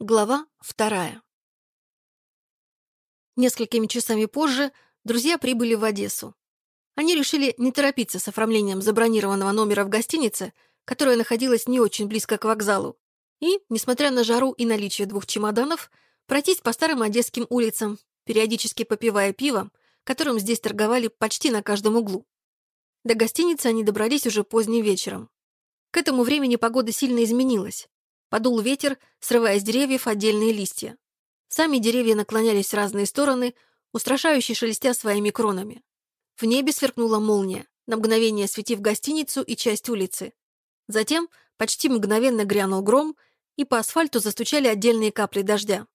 Глава вторая. Несколькими часами позже друзья прибыли в Одессу. Они решили не торопиться с оформлением забронированного номера в гостинице, которая находилась не очень близко к вокзалу, и, несмотря на жару и наличие двух чемоданов, пройтись по старым одесским улицам, периодически попивая пиво, которым здесь торговали почти на каждом углу. До гостиницы они добрались уже поздним вечером. К этому времени погода сильно изменилась. Подул ветер, срывая с деревьев отдельные листья. Сами деревья наклонялись в разные стороны, устрашающе шелестя своими кронами. В небе сверкнула молния, на мгновение осветив гостиницу и часть улицы. Затем почти мгновенно грянул гром, и по асфальту застучали отдельные капли дождя.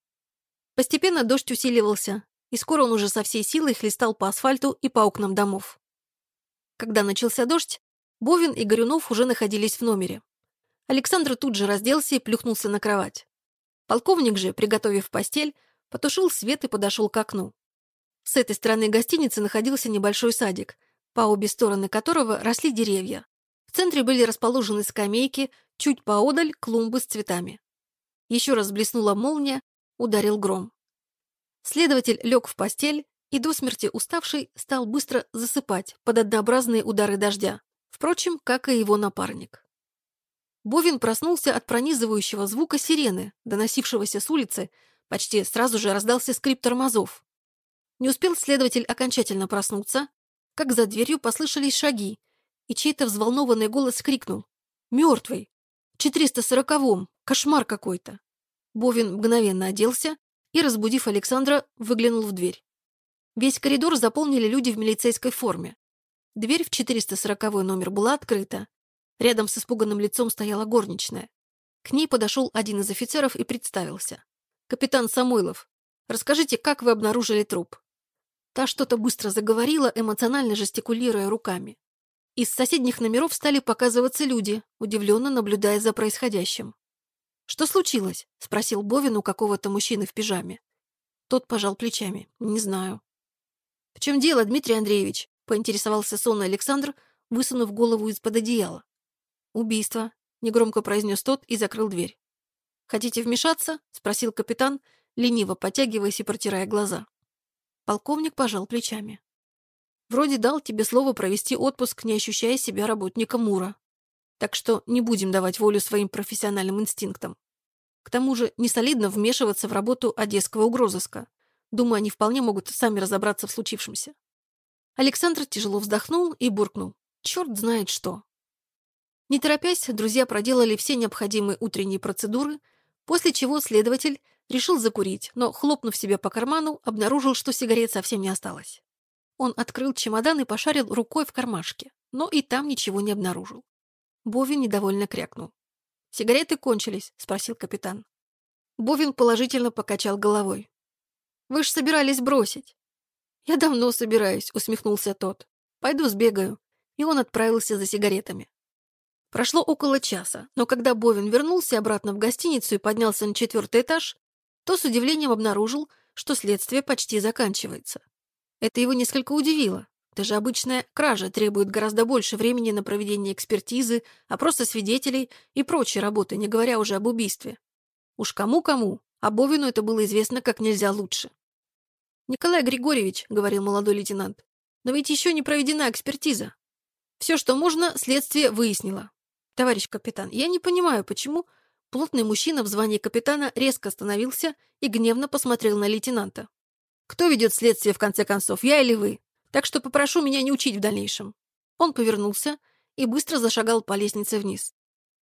Постепенно дождь усиливался, и скоро он уже со всей силой хлестал по асфальту и по окнам домов. Когда начался дождь, Бовин и Горюнов уже находились в номере. Александр тут же разделся и плюхнулся на кровать. Полковник же, приготовив постель, потушил свет и подошел к окну. С этой стороны гостиницы находился небольшой садик, по обе стороны которого росли деревья. В центре были расположены скамейки, чуть поодаль клумбы с цветами. Еще раз блеснула молния, ударил гром. Следователь лег в постель и до смерти уставший стал быстро засыпать под однообразные удары дождя, впрочем, как и его напарник. Бовин проснулся от пронизывающего звука сирены, доносившегося с улицы, почти сразу же раздался скрип тормозов. Не успел следователь окончательно проснуться, как за дверью послышались шаги, и чей-то взволнованный голос крикнул «Мертвый! В 440-м! Кошмар какой-то!» Бовин мгновенно оделся и, разбудив Александра, выглянул в дверь. Весь коридор заполнили люди в милицейской форме. Дверь в 440 номер была открыта, Рядом с испуганным лицом стояла горничная. К ней подошел один из офицеров и представился. «Капитан Самойлов, расскажите, как вы обнаружили труп?» Та что-то быстро заговорила, эмоционально жестикулируя руками. Из соседних номеров стали показываться люди, удивленно наблюдая за происходящим. «Что случилось?» — спросил Бовин у какого-то мужчины в пижаме. Тот пожал плечами. «Не знаю». «В чем дело, Дмитрий Андреевич?» — поинтересовался сонный Александр, высунув голову из-под одеяла. «Убийство», — негромко произнес тот и закрыл дверь. «Хотите вмешаться?» — спросил капитан, лениво потягиваясь и протирая глаза. Полковник пожал плечами. «Вроде дал тебе слово провести отпуск, не ощущая себя работником МУРа. Так что не будем давать волю своим профессиональным инстинктам. К тому же не солидно вмешиваться в работу одесского угрозыска. Думаю, они вполне могут сами разобраться в случившемся». Александр тяжело вздохнул и буркнул. «Черт знает что. Не торопясь, друзья проделали все необходимые утренние процедуры, после чего следователь решил закурить, но, хлопнув себя по карману, обнаружил, что сигарет совсем не осталось. Он открыл чемодан и пошарил рукой в кармашке, но и там ничего не обнаружил. Бовин недовольно крякнул. «Сигареты кончились?» — спросил капитан. Бовин положительно покачал головой. «Вы ж собирались бросить». «Я давно собираюсь», — усмехнулся тот. «Пойду сбегаю». И он отправился за сигаретами. Прошло около часа, но когда Бовин вернулся обратно в гостиницу и поднялся на четвертый этаж, то с удивлением обнаружил, что следствие почти заканчивается. Это его несколько удивило. Даже обычная кража требует гораздо больше времени на проведение экспертизы, опроса свидетелей и прочей работы, не говоря уже об убийстве. Уж кому-кому, а Бовину это было известно как нельзя лучше. «Николай Григорьевич», — говорил молодой лейтенант, — «но ведь еще не проведена экспертиза. Все, что можно, следствие выяснило. «Товарищ капитан, я не понимаю, почему...» Плотный мужчина в звании капитана резко остановился и гневно посмотрел на лейтенанта. «Кто ведет следствие, в конце концов, я или вы? Так что попрошу меня не учить в дальнейшем». Он повернулся и быстро зашагал по лестнице вниз.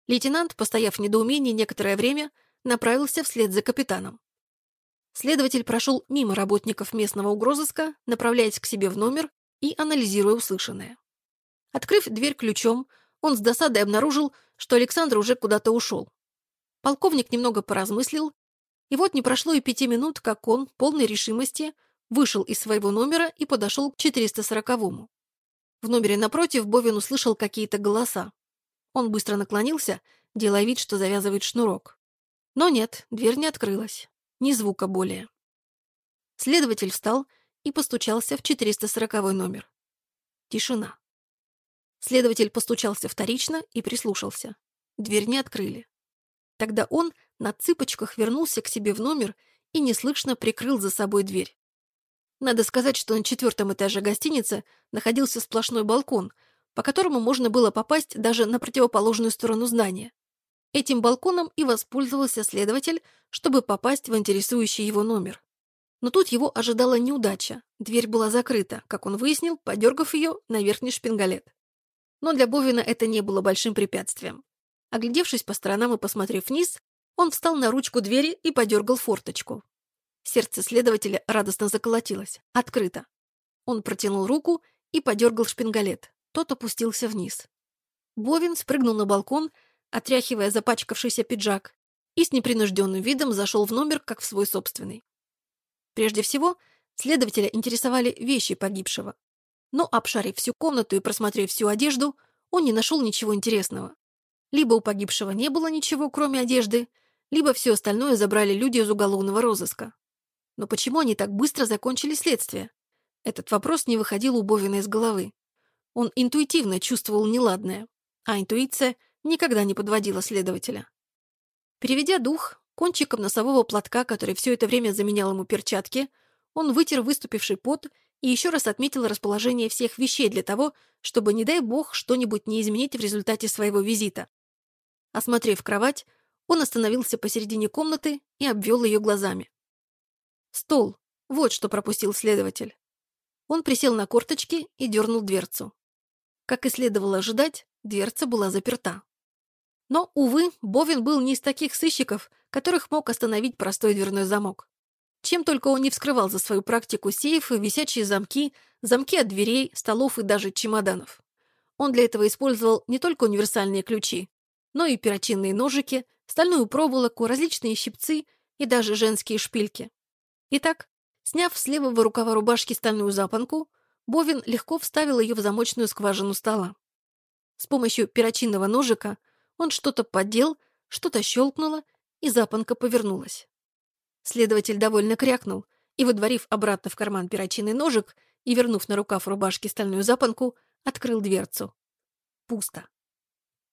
Лейтенант, постояв в недоумении некоторое время, направился вслед за капитаном. Следователь прошел мимо работников местного угрозыска, направляясь к себе в номер и анализируя услышанное. Открыв дверь ключом, он с досадой обнаружил, что Александр уже куда-то ушел. Полковник немного поразмыслил, и вот не прошло и пяти минут, как он, полной решимости, вышел из своего номера и подошел к 440-му. В номере напротив Бовин услышал какие-то голоса. Он быстро наклонился, делая вид, что завязывает шнурок. Но нет, дверь не открылась. Ни звука более. Следователь встал и постучался в 440 номер. Тишина. Следователь постучался вторично и прислушался. Дверь не открыли. Тогда он, на цыпочках вернулся к себе в номер и неслышно прикрыл за собой дверь. Надо сказать, что на четвертом этаже гостиницы находился сплошной балкон, по которому можно было попасть даже на противоположную сторону здания. Этим балконом и воспользовался следователь, чтобы попасть в интересующий его номер. Но тут его ожидала неудача. Дверь была закрыта, как он выяснил, подергав ее на верхний шпингалет. Но для Бовина это не было большим препятствием. Оглядевшись по сторонам и посмотрев вниз, он встал на ручку двери и подергал форточку. Сердце следователя радостно заколотилось. Открыто. Он протянул руку и подергал шпингалет. Тот опустился вниз. Бовин спрыгнул на балкон, отряхивая запачкавшийся пиджак, и с непринужденным видом зашел в номер, как в свой собственный. Прежде всего, следователя интересовали вещи погибшего. Но, обшарив всю комнату и просмотрев всю одежду, он не нашел ничего интересного. Либо у погибшего не было ничего, кроме одежды, либо все остальное забрали люди из уголовного розыска. Но почему они так быстро закончили следствие? Этот вопрос не выходил у Бовина из головы. Он интуитивно чувствовал неладное, а интуиция никогда не подводила следователя. Переведя дух, кончиком носового платка, который все это время заменял ему перчатки, он вытер выступивший пот и еще раз отметил расположение всех вещей для того, чтобы, не дай бог, что-нибудь не изменить в результате своего визита. Осмотрев кровать, он остановился посередине комнаты и обвел ее глазами. «Стол. Вот что пропустил следователь». Он присел на корточки и дернул дверцу. Как и следовало ожидать, дверца была заперта. Но, увы, Бовин был не из таких сыщиков, которых мог остановить простой дверной замок. Чем только он не вскрывал за свою практику сейфы, висячие замки, замки от дверей, столов и даже чемоданов. Он для этого использовал не только универсальные ключи, но и перочинные ножики, стальную проволоку, различные щипцы и даже женские шпильки. Итак, сняв с левого рукава рубашки стальную запонку, Бовин легко вставил ее в замочную скважину стола. С помощью перочинного ножика он что-то поддел, что-то щелкнуло, и запонка повернулась. Следователь довольно крякнул и, выдворив обратно в карман перочинный ножик и вернув на рукав рубашки стальную запонку, открыл дверцу. Пусто.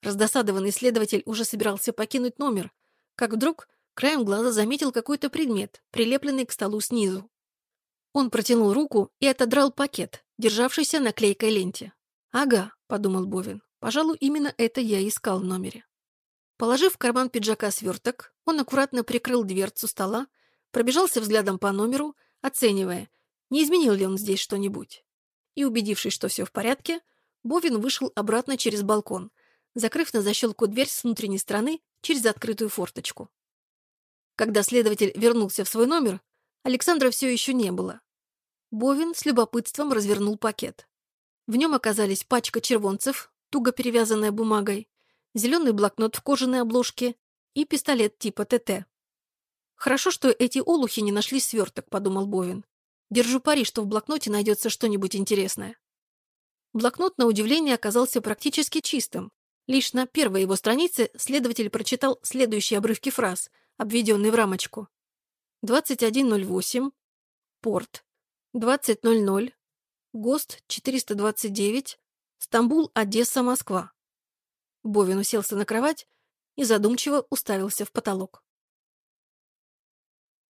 Раздосадованный следователь уже собирался покинуть номер, как вдруг краем глаза заметил какой-то предмет, прилепленный к столу снизу. Он протянул руку и отодрал пакет, державшийся на клейкой ленте. «Ага», — подумал Бовин, — «пожалуй, именно это я искал в номере». Положив в карман пиджака сверток, он аккуратно прикрыл дверцу стола, пробежался взглядом по номеру, оценивая, не изменил ли он здесь что-нибудь. И, убедившись, что все в порядке, Бовин вышел обратно через балкон, закрыв на защелку дверь с внутренней стороны через открытую форточку. Когда следователь вернулся в свой номер, Александра все еще не было. Бовин с любопытством развернул пакет. В нем оказались пачка червонцев, туго перевязанная бумагой, зеленый блокнот в кожаной обложке и пистолет типа ТТ. «Хорошо, что эти олухи не нашли сверток», — подумал Бовин. «Держу пари, что в блокноте найдется что-нибудь интересное». Блокнот, на удивление, оказался практически чистым. Лишь на первой его странице следователь прочитал следующие обрывки фраз, обведенные в рамочку. 21.08, порт, 20.00, ГОСТ 429, Стамбул, Одесса, Москва. Бовин уселся на кровать и задумчиво уставился в потолок.